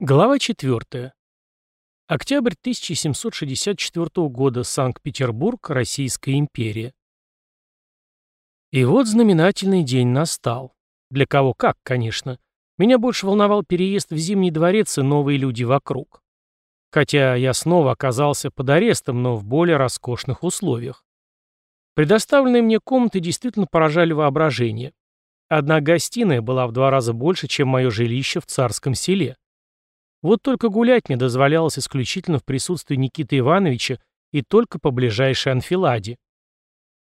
Глава 4. Октябрь 1764 года. Санкт-Петербург, Российская империя. И вот знаменательный день настал. Для кого как, конечно. Меня больше волновал переезд в Зимний дворец и новые люди вокруг. Хотя я снова оказался под арестом, но в более роскошных условиях. Предоставленные мне комнаты действительно поражали воображение. Одна гостиная была в два раза больше, чем мое жилище в царском селе. Вот только гулять мне дозволялось исключительно в присутствии Никиты Ивановича и только по ближайшей анфиладе.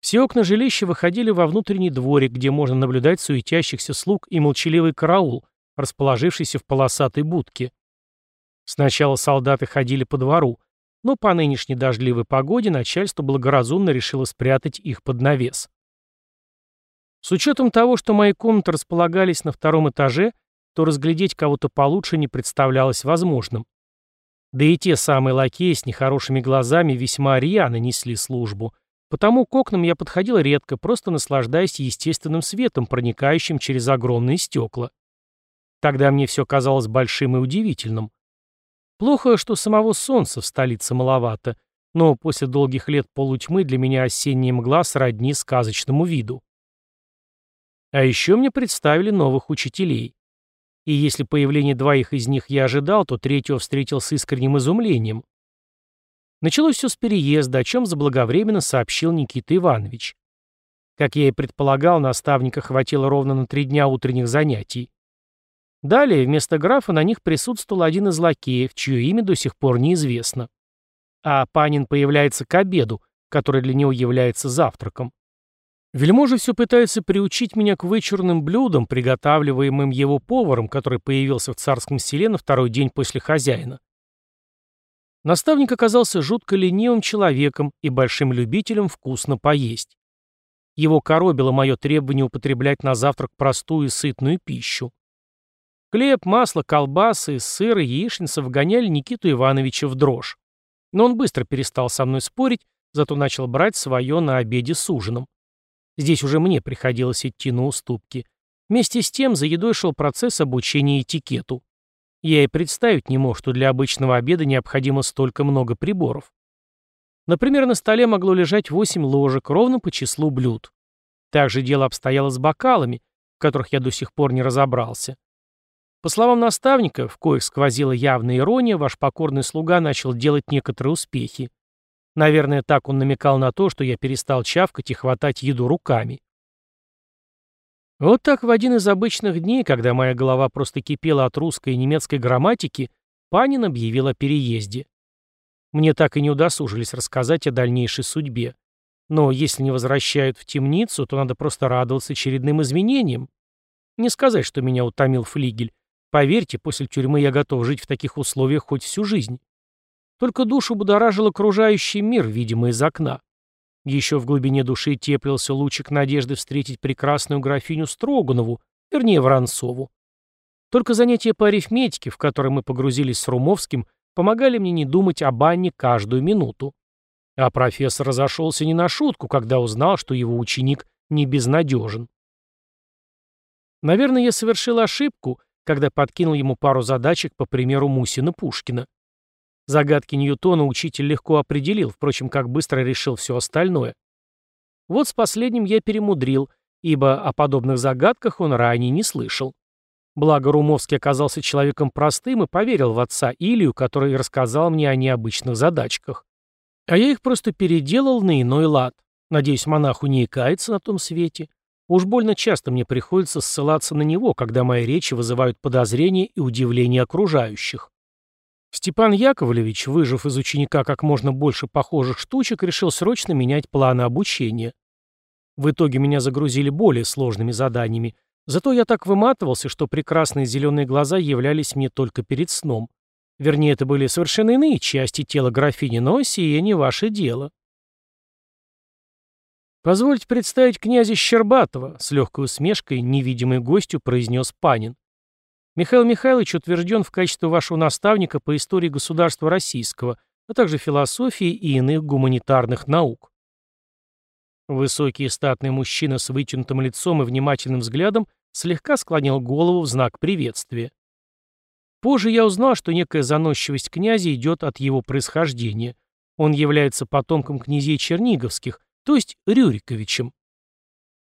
Все окна жилища выходили во внутренний дворик, где можно наблюдать суетящихся слуг и молчаливый караул, расположившийся в полосатой будке. Сначала солдаты ходили по двору, но по нынешней дождливой погоде начальство благоразумно решило спрятать их под навес. С учетом того, что мои комнаты располагались на втором этаже, то разглядеть кого-то получше не представлялось возможным. Да и те самые лакеи с нехорошими глазами весьма рьяно несли службу, потому к окнам я подходил редко, просто наслаждаясь естественным светом, проникающим через огромные стекла. Тогда мне все казалось большим и удивительным. Плохо, что самого солнца в столице маловато, но после долгих лет полутьмы для меня осенняя мгла сродни сказочному виду. А еще мне представили новых учителей. И если появление двоих из них я ожидал, то третьего встретил с искренним изумлением. Началось все с переезда, о чем заблаговременно сообщил Никита Иванович. Как я и предполагал, наставника хватило ровно на три дня утренних занятий. Далее вместо графа на них присутствовал один из лакеев, чье имя до сих пор неизвестно. А Панин появляется к обеду, который для него является завтраком. Вельможа все пытается приучить меня к вычурным блюдам, приготавливаемым его поваром, который появился в царском селе на второй день после хозяина. Наставник оказался жутко ленивым человеком и большим любителем вкусно поесть. Его коробило мое требование употреблять на завтрак простую и сытную пищу. Хлеб, масло, колбасы, сыр и яичница вгоняли Никиту Ивановича в дрожь. Но он быстро перестал со мной спорить, зато начал брать свое на обеде с ужином. Здесь уже мне приходилось идти на уступки. Вместе с тем за едой шел процесс обучения этикету. Я и представить не мог, что для обычного обеда необходимо столько много приборов. Например, на столе могло лежать 8 ложек, ровно по числу блюд. Также дело обстояло с бокалами, в которых я до сих пор не разобрался. По словам наставника, в коих сквозила явная ирония, ваш покорный слуга начал делать некоторые успехи. Наверное, так он намекал на то, что я перестал чавкать и хватать еду руками. Вот так в один из обычных дней, когда моя голова просто кипела от русской и немецкой грамматики, Панин объявил о переезде. Мне так и не удосужились рассказать о дальнейшей судьбе. Но если не возвращают в темницу, то надо просто радоваться очередным изменениям. Не сказать, что меня утомил флигель. Поверьте, после тюрьмы я готов жить в таких условиях хоть всю жизнь. Только душу будоражил окружающий мир, видимо, из окна. Еще в глубине души теплился лучик надежды встретить прекрасную графиню Строганову, вернее, Воронцову. Только занятия по арифметике, в которые мы погрузились с Румовским, помогали мне не думать об Анне каждую минуту. А профессор разошелся не на шутку, когда узнал, что его ученик не безнадежен. Наверное, я совершил ошибку, когда подкинул ему пару задачек по примеру Мусина-Пушкина. Загадки Ньютона учитель легко определил, впрочем, как быстро решил все остальное. Вот с последним я перемудрил, ибо о подобных загадках он ранее не слышал. Благо Румовский оказался человеком простым и поверил в отца Илью, который рассказал мне о необычных задачках. А я их просто переделал на иной лад. Надеюсь, монаху не икается на том свете. Уж больно часто мне приходится ссылаться на него, когда мои речи вызывают подозрения и удивление окружающих. Степан Яковлевич, выжив из ученика как можно больше похожих штучек, решил срочно менять планы обучения. В итоге меня загрузили более сложными заданиями, зато я так выматывался, что прекрасные зеленые глаза являлись мне только перед сном. Вернее, это были совершенно иные части тела графини, но сие не ваше дело. «Позвольте представить князя Щербатова», — с легкой усмешкой невидимый гостю произнес Панин. Михаил Михайлович утвержден в качестве вашего наставника по истории государства российского, а также философии и иных гуманитарных наук. Высокий и статный мужчина с вытянутым лицом и внимательным взглядом слегка склонил голову в знак приветствия. Позже я узнал, что некая заносчивость князя идет от его происхождения. Он является потомком князей Черниговских, то есть Рюриковичем.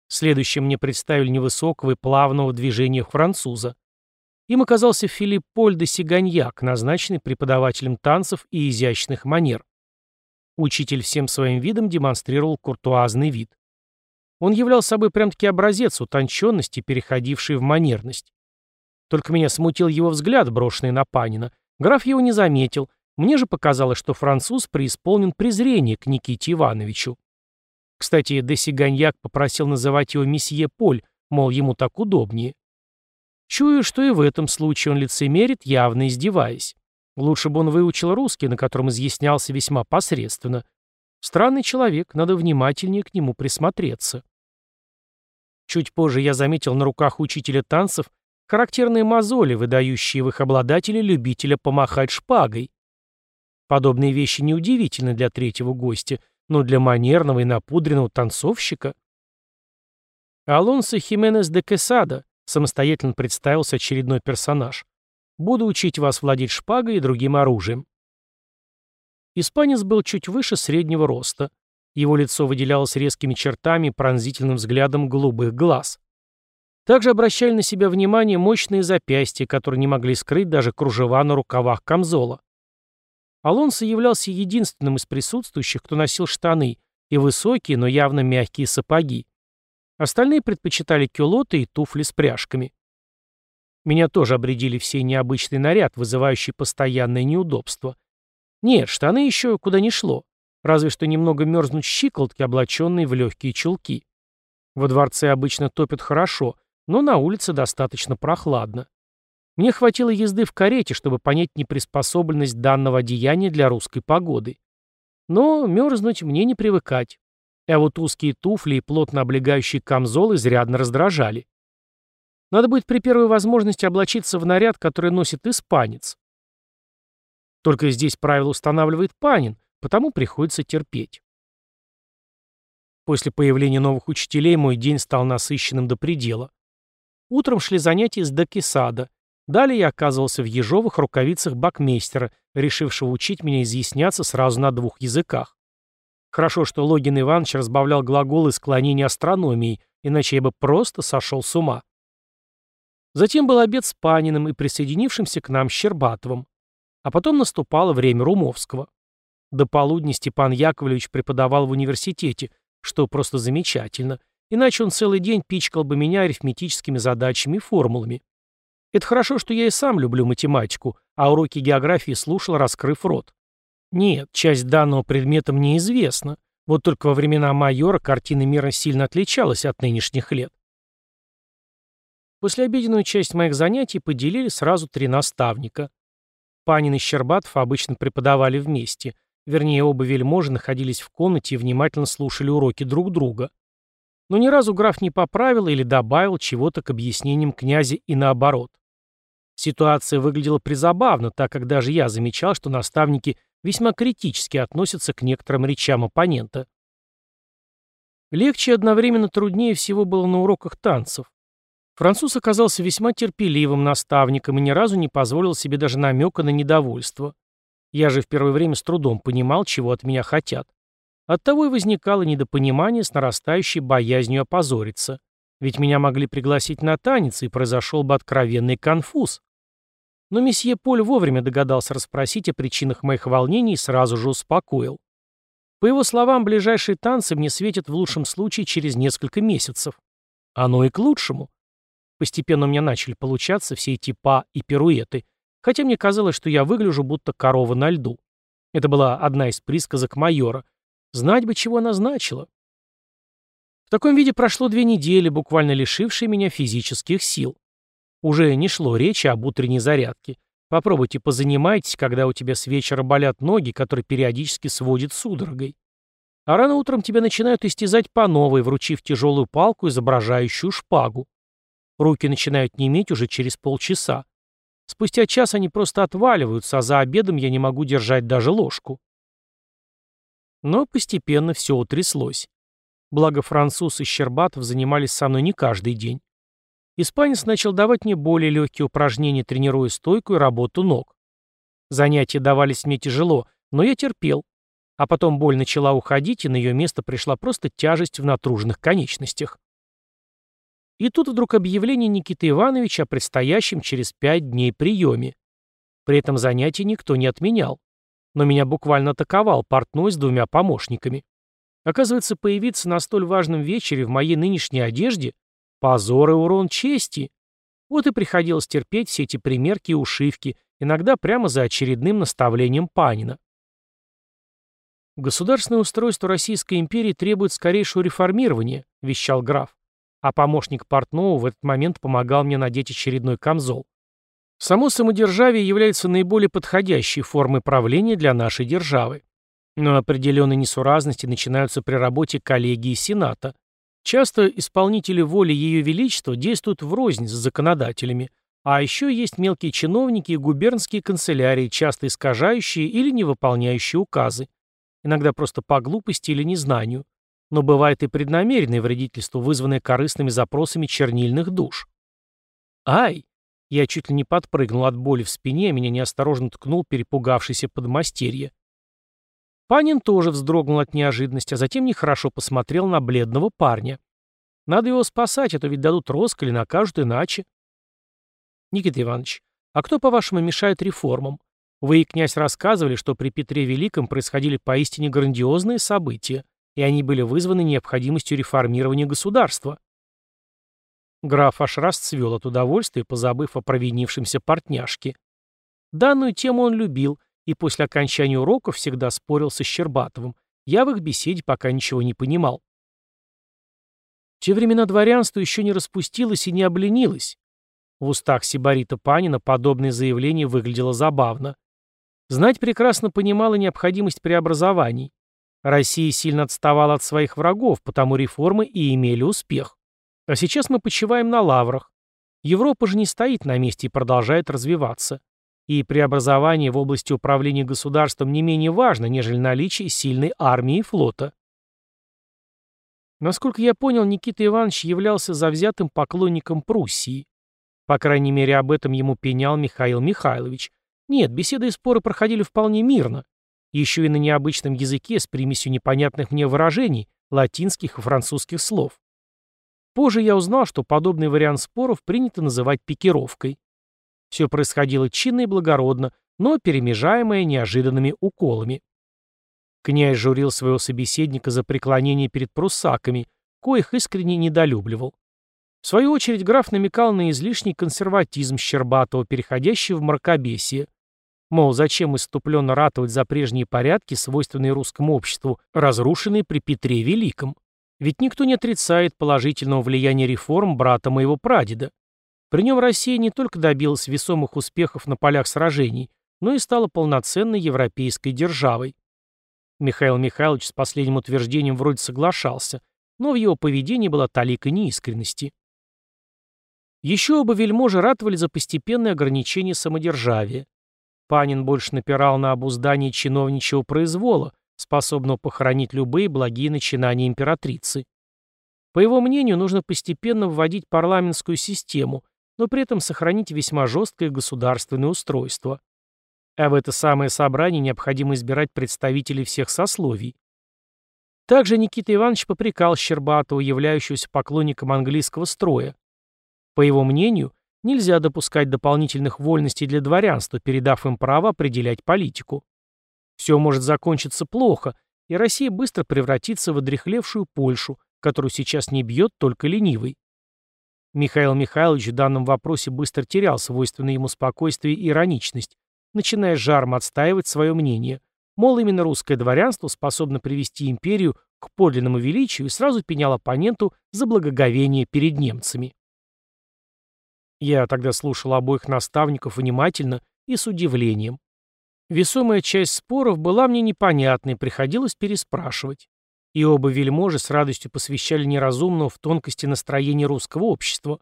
Следующим мне представили невысокого и плавного движения француза. Им оказался Филипп Поль де Сиганьяк, назначенный преподавателем танцев и изящных манер. Учитель всем своим видом демонстрировал куртуазный вид. Он являл собой прям-таки образец утонченности, переходивший в манерность. Только меня смутил его взгляд, брошенный на Панина. Граф его не заметил. Мне же показалось, что француз преисполнен презрения к Никите Ивановичу. Кстати, де Сиганьяк попросил называть его месье Поль, мол, ему так удобнее. Чую, что и в этом случае он лицемерит, явно издеваясь. Лучше бы он выучил русский, на котором изъяснялся весьма посредственно. Странный человек, надо внимательнее к нему присмотреться. Чуть позже я заметил на руках учителя танцев характерные мозоли, выдающие в их обладателя любителя помахать шпагой. Подобные вещи неудивительны для третьего гостя, но для манерного и напудренного танцовщика... Алонсо Хименес де Кесада, Самостоятельно представился очередной персонаж. «Буду учить вас владеть шпагой и другим оружием». Испанец был чуть выше среднего роста. Его лицо выделялось резкими чертами и пронзительным взглядом голубых глаз. Также обращали на себя внимание мощные запястья, которые не могли скрыть даже кружева на рукавах камзола. Алонсо являлся единственным из присутствующих, кто носил штаны и высокие, но явно мягкие сапоги. Остальные предпочитали кюлоты и туфли с пряжками. Меня тоже обредили в сей необычный наряд, вызывающий постоянное неудобство. Нет, штаны еще куда не шло. Разве что немного мерзнуть щиколотки, облаченные в легкие чулки. Во дворце обычно топят хорошо, но на улице достаточно прохладно. Мне хватило езды в карете, чтобы понять неприспособленность данного одеяния для русской погоды. Но мерзнуть мне не привыкать. А вот узкие туфли и плотно облегающий камзол изрядно раздражали. Надо будет при первой возможности облачиться в наряд, который носит испанец. Только здесь правило устанавливает Панин, потому приходится терпеть. После появления новых учителей мой день стал насыщенным до предела. Утром шли занятия с докисада. Далее я оказывался в ежовых рукавицах бакмейстера, решившего учить меня изъясняться сразу на двух языках. Хорошо, что Логин Иванович разбавлял глаголы склонения астрономией, иначе я бы просто сошел с ума. Затем был обед с Паниным и присоединившимся к нам Щербатовым. А потом наступало время Румовского. До полудня Степан Яковлевич преподавал в университете, что просто замечательно, иначе он целый день пичкал бы меня арифметическими задачами и формулами. Это хорошо, что я и сам люблю математику, а уроки географии слушал, раскрыв рот. Нет, часть данного предмета мне известна. Вот только во времена майора картина мира сильно отличалась от нынешних лет. Послеобеденную часть моих занятий поделили сразу три наставника. Панин и Щербатов обычно преподавали вместе. Вернее, оба вельможи находились в комнате и внимательно слушали уроки друг друга. Но ни разу граф не поправил или добавил чего-то к объяснениям князя и наоборот. Ситуация выглядела призабавно, так как даже я замечал, что наставники весьма критически относятся к некоторым речам оппонента. Легче и одновременно труднее всего было на уроках танцев. Француз оказался весьма терпеливым наставником и ни разу не позволил себе даже намека на недовольство. Я же в первое время с трудом понимал, чего от меня хотят. Оттого и возникало недопонимание с нарастающей боязнью опозориться. Ведь меня могли пригласить на танец, и произошел бы откровенный конфуз. Но месье Поль вовремя догадался расспросить о причинах моих волнений и сразу же успокоил. По его словам, ближайшие танцы мне светят в лучшем случае через несколько месяцев. Оно и к лучшему. Постепенно у меня начали получаться все эти па и пируэты, хотя мне казалось, что я выгляжу будто корова на льду. Это была одна из присказок майора. Знать бы, чего она значила. В таком виде прошло две недели, буквально лишившие меня физических сил. Уже не шло речи об утренней зарядке. Попробуйте позанимайтесь, когда у тебя с вечера болят ноги, которые периодически сводят судорогой. А рано утром тебя начинают истязать по новой, вручив тяжелую палку, изображающую шпагу. Руки начинают неметь уже через полчаса. Спустя час они просто отваливаются, а за обедом я не могу держать даже ложку. Но постепенно все утряслось. Благо француз и Щербатов занимались со мной не каждый день. Испанец начал давать мне более легкие упражнения, тренируя стойку и работу ног. Занятия давались мне тяжело, но я терпел. А потом боль начала уходить, и на ее место пришла просто тяжесть в натруженных конечностях. И тут вдруг объявление Никиты Ивановича о предстоящем через пять дней приеме. При этом занятия никто не отменял. Но меня буквально атаковал портной с двумя помощниками. Оказывается, появиться на столь важном вечере в моей нынешней одежде — позор и урон чести. Вот и приходилось терпеть все эти примерки и ушивки, иногда прямо за очередным наставлением Панина. «Государственное устройство Российской империи требует скорейшего реформирования», — вещал граф. А помощник портного в этот момент помогал мне надеть очередной камзол. Само самодержавие является наиболее подходящей формой правления для нашей державы. Но определенные несуразности начинаются при работе коллегии Сената. Часто исполнители воли Ее Величества действуют врознь с законодателями, а еще есть мелкие чиновники и губернские канцелярии, часто искажающие или не выполняющие указы. Иногда просто по глупости или незнанию. Но бывает и преднамеренное вредительство, вызванное корыстными запросами чернильных душ. Ай! Я чуть ли не подпрыгнул от боли в спине, а меня неосторожно ткнул перепугавшийся подмастерье. Панин тоже вздрогнул от неожиданности, а затем нехорошо посмотрел на бледного парня. Надо его спасать, а то ведь дадут роскошь или накажут иначе. Никита Иванович, а кто, по-вашему, мешает реформам? Вы и князь рассказывали, что при Петре Великом происходили поистине грандиозные события, и они были вызваны необходимостью реформирования государства. Граф аж расцвел от удовольствия, позабыв о провинившемся портняшке. Данную тему он любил, и после окончания уроков всегда спорил со Щербатовым. Я в их беседе пока ничего не понимал. В те времена дворянство еще не распустилось и не обленилось. В устах Сибарита Панина подобное заявление выглядело забавно. Знать прекрасно понимала необходимость преобразований. Россия сильно отставала от своих врагов, потому реформы и имели успех. А сейчас мы почиваем на лаврах. Европа же не стоит на месте и продолжает развиваться и преобразование в области управления государством не менее важно, нежели наличие сильной армии и флота. Насколько я понял, Никита Иванович являлся завзятым поклонником Пруссии. По крайней мере, об этом ему пенял Михаил Михайлович. Нет, беседы и споры проходили вполне мирно. Еще и на необычном языке с примесью непонятных мне выражений, латинских и французских слов. Позже я узнал, что подобный вариант споров принято называть пикировкой. Все происходило чинно и благородно, но перемежаемое неожиданными уколами. Князь журил своего собеседника за преклонение перед пруссаками, коих искренне недолюбливал. В свою очередь граф намекал на излишний консерватизм Щербатова, переходящий в мракобесие. Мол, зачем иступленно ратовать за прежние порядки, свойственные русскому обществу, разрушенные при Петре Великом? Ведь никто не отрицает положительного влияния реформ брата моего прадеда. При нем Россия не только добилась весомых успехов на полях сражений, но и стала полноценной европейской державой. Михаил Михайлович с последним утверждением вроде соглашался, но в его поведении была талика неискренности. Еще оба вельможи ратовали за постепенное ограничение самодержавия. Панин больше напирал на обуздание чиновничьего произвола, способного похоронить любые благие начинания императрицы. По его мнению, нужно постепенно вводить парламентскую систему, но при этом сохранить весьма жесткое государственное устройство. А в это самое собрание необходимо избирать представителей всех сословий. Также Никита Иванович попрекал Щербатова, являющегося поклонником английского строя. По его мнению, нельзя допускать дополнительных вольностей для дворянства, передав им право определять политику. Все может закончиться плохо, и Россия быстро превратится в одрехлевшую Польшу, которую сейчас не бьет только ленивый. Михаил Михайлович в данном вопросе быстро терял свойственное ему спокойствие и ироничность, начиная жаром отстаивать свое мнение. Мол, именно русское дворянство способно привести империю к подлинному величию и сразу пенял оппоненту за благоговение перед немцами. Я тогда слушал обоих наставников внимательно и с удивлением. Весомая часть споров была мне непонятной, приходилось переспрашивать и оба вельможи с радостью посвящали неразумного в тонкости настроения русского общества.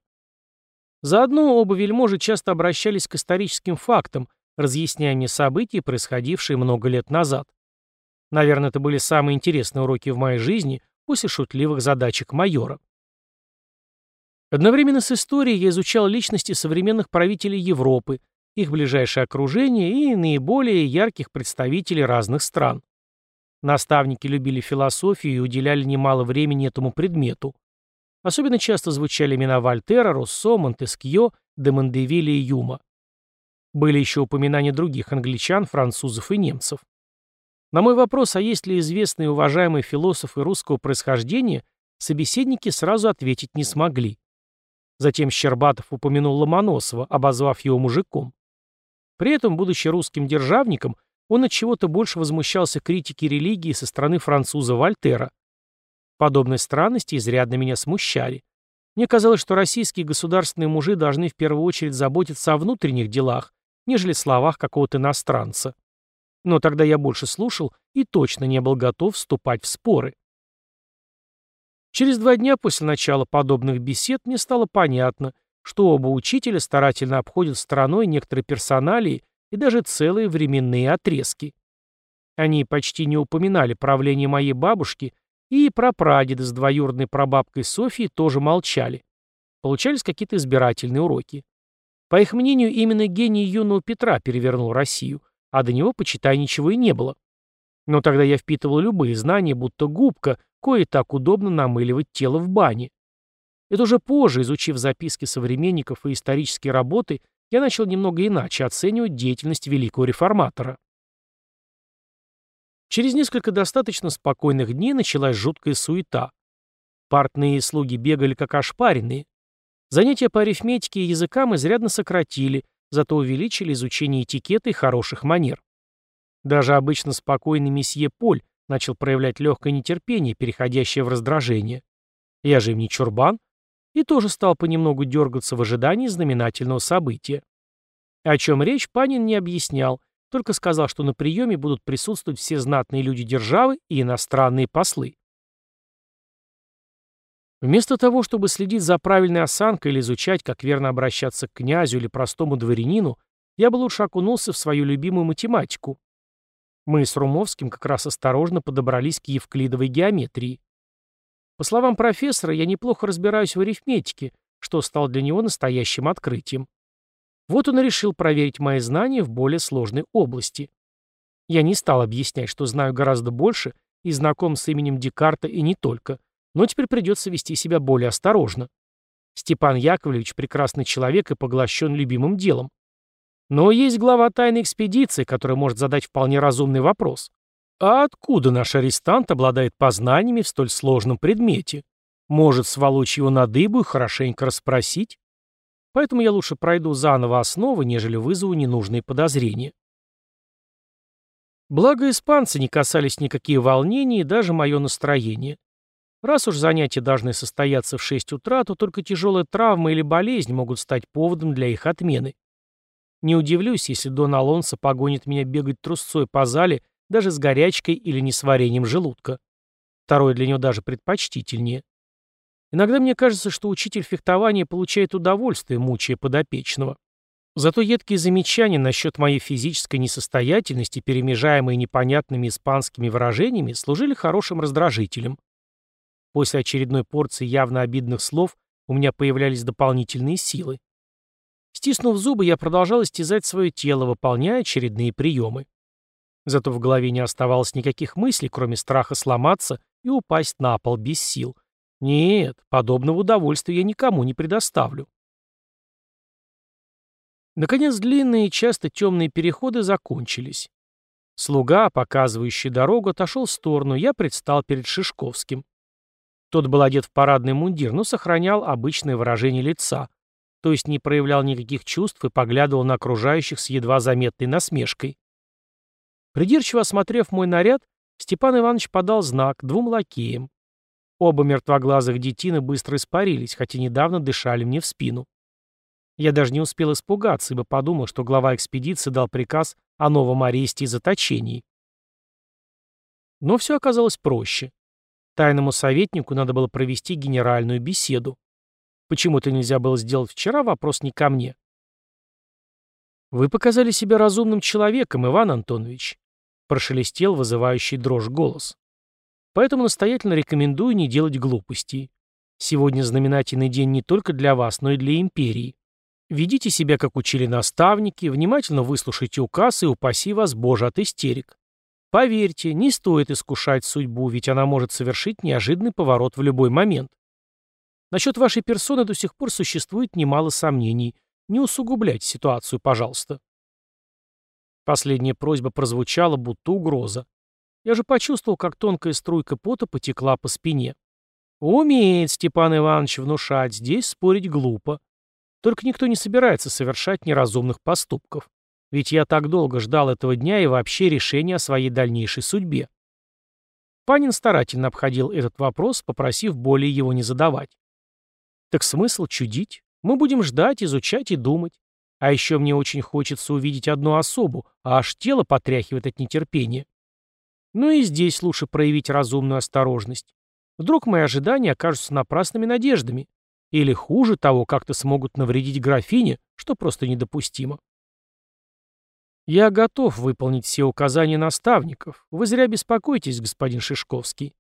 Заодно оба вельможи часто обращались к историческим фактам, разъясняя мне события, происходившие много лет назад. Наверное, это были самые интересные уроки в моей жизни после шутливых задачек майора. Одновременно с историей я изучал личности современных правителей Европы, их ближайшее окружение и наиболее ярких представителей разных стран. Наставники любили философию и уделяли немало времени этому предмету. Особенно часто звучали имена Вольтера, Руссо, Монтескьё, де и Юма. Были еще упоминания других англичан, французов и немцев. На мой вопрос, а есть ли известные и уважаемые философы русского происхождения, собеседники сразу ответить не смогли. Затем Щербатов упомянул Ломоносова, обозвав его мужиком. При этом, будучи русским державником, он от чего-то больше возмущался критике религии со стороны француза Вольтера. Подобные странности изрядно меня смущали. Мне казалось, что российские государственные мужи должны в первую очередь заботиться о внутренних делах, нежели словах какого-то иностранца. Но тогда я больше слушал и точно не был готов вступать в споры. Через два дня после начала подобных бесед мне стало понятно, что оба учителя старательно обходят стороной некоторые персоналии и даже целые временные отрезки. Они почти не упоминали правление моей бабушки, и прапрадеды с двоюродной прабабкой Софьей тоже молчали. Получались какие-то избирательные уроки. По их мнению, именно гений юного Петра перевернул Россию, а до него, почитай, ничего и не было. Но тогда я впитывал любые знания, будто губка, кое так удобно намыливать тело в бане. Это уже позже, изучив записки современников и исторические работы, я начал немного иначе оценивать деятельность великого реформатора. Через несколько достаточно спокойных дней началась жуткая суета. Партные слуги бегали как ошпаренные. Занятия по арифметике и языкам изрядно сократили, зато увеличили изучение этикета и хороших манер. Даже обычно спокойный месье Поль начал проявлять легкое нетерпение, переходящее в раздражение. Я же им не чурбан, и тоже стал понемногу дергаться в ожидании знаменательного события. О чем речь, Панин не объяснял, только сказал, что на приеме будут присутствовать все знатные люди державы и иностранные послы. Вместо того, чтобы следить за правильной осанкой или изучать, как верно обращаться к князю или простому дворянину, я бы лучше окунулся в свою любимую математику. Мы с Румовским как раз осторожно подобрались к евклидовой геометрии. По словам профессора, я неплохо разбираюсь в арифметике, что стало для него настоящим открытием. Вот он и решил проверить мои знания в более сложной области. Я не стал объяснять, что знаю гораздо больше и знаком с именем Декарта и не только, но теперь придется вести себя более осторожно. Степан Яковлевич прекрасный человек и поглощен любимым делом. Но есть глава тайной экспедиции, который может задать вполне разумный вопрос. А откуда наш арестант обладает познаниями в столь сложном предмете? Может сволочь его на дыбу и хорошенько расспросить? Поэтому я лучше пройду заново основы, нежели вызову ненужные подозрения. Благо испанцы не касались никакие волнения и даже мое настроение. Раз уж занятия должны состояться в 6 утра, то только тяжелая травма или болезнь могут стать поводом для их отмены. Не удивлюсь, если Дон Алонсо погонит меня бегать трусцой по зале даже с горячкой или несварением желудка. Второе для него даже предпочтительнее. Иногда мне кажется, что учитель фехтования получает удовольствие, мучая подопечного. Зато едкие замечания насчет моей физической несостоятельности, перемежаемые непонятными испанскими выражениями, служили хорошим раздражителем. После очередной порции явно обидных слов у меня появлялись дополнительные силы. Стиснув зубы, я продолжал истязать свое тело, выполняя очередные приемы. Зато в голове не оставалось никаких мыслей, кроме страха сломаться и упасть на пол без сил. Нет, подобного удовольствия я никому не предоставлю. Наконец, длинные и часто темные переходы закончились. Слуга, показывающий дорогу, отошел в сторону, я предстал перед Шишковским. Тот был одет в парадный мундир, но сохранял обычное выражение лица, то есть не проявлял никаких чувств и поглядывал на окружающих с едва заметной насмешкой. Придирчиво осмотрев мой наряд, Степан Иванович подал знак двум лакеям. Оба мертвоглазых детины быстро испарились, хотя недавно дышали мне в спину. Я даже не успел испугаться, ибо подумал, что глава экспедиции дал приказ о новом аресте и заточении. Но все оказалось проще. Тайному советнику надо было провести генеральную беседу. Почему это нельзя было сделать вчера, вопрос не ко мне. «Вы показали себя разумным человеком, Иван Антонович», — прошелестел вызывающий дрожь голос. «Поэтому настоятельно рекомендую не делать глупостей. Сегодня знаменательный день не только для вас, но и для империи. Ведите себя, как учили наставники, внимательно выслушайте указ и упаси вас, Боже, от истерик. Поверьте, не стоит искушать судьбу, ведь она может совершить неожиданный поворот в любой момент. Насчет вашей персоны до сих пор существует немало сомнений. Не усугубляйте ситуацию, пожалуйста. Последняя просьба прозвучала, будто угроза. Я же почувствовал, как тонкая струйка пота потекла по спине. Умеет Степан Иванович внушать, здесь спорить глупо. Только никто не собирается совершать неразумных поступков. Ведь я так долго ждал этого дня и вообще решения о своей дальнейшей судьбе. Панин старательно обходил этот вопрос, попросив более его не задавать. Так смысл чудить? Мы будем ждать, изучать и думать. А еще мне очень хочется увидеть одну особу, а аж тело потряхивает от нетерпения. Ну и здесь лучше проявить разумную осторожность. Вдруг мои ожидания окажутся напрасными надеждами. Или хуже того, как-то смогут навредить графине, что просто недопустимо. Я готов выполнить все указания наставников. Вы зря беспокойтесь, господин Шишковский.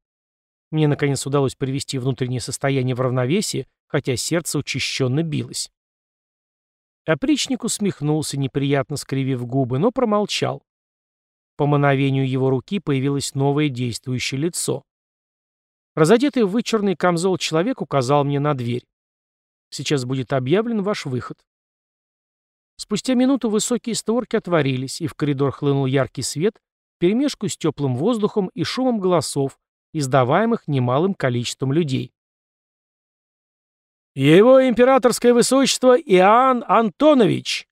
Мне, наконец, удалось привести внутреннее состояние в равновесие, хотя сердце учащенно билось. Опричник усмехнулся, неприятно скривив губы, но промолчал. По мановению его руки появилось новое действующее лицо. Разодетый в вычурный камзол человек указал мне на дверь. Сейчас будет объявлен ваш выход. Спустя минуту высокие створки отворились, и в коридор хлынул яркий свет, перемешку с теплым воздухом и шумом голосов, издаваемых немалым количеством людей. «Его императорское высочество Иоанн Антонович!»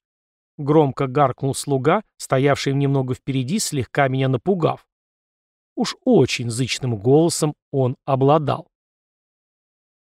Громко гаркнул слуга, стоявший немного впереди, слегка меня напугав. Уж очень зычным голосом он обладал.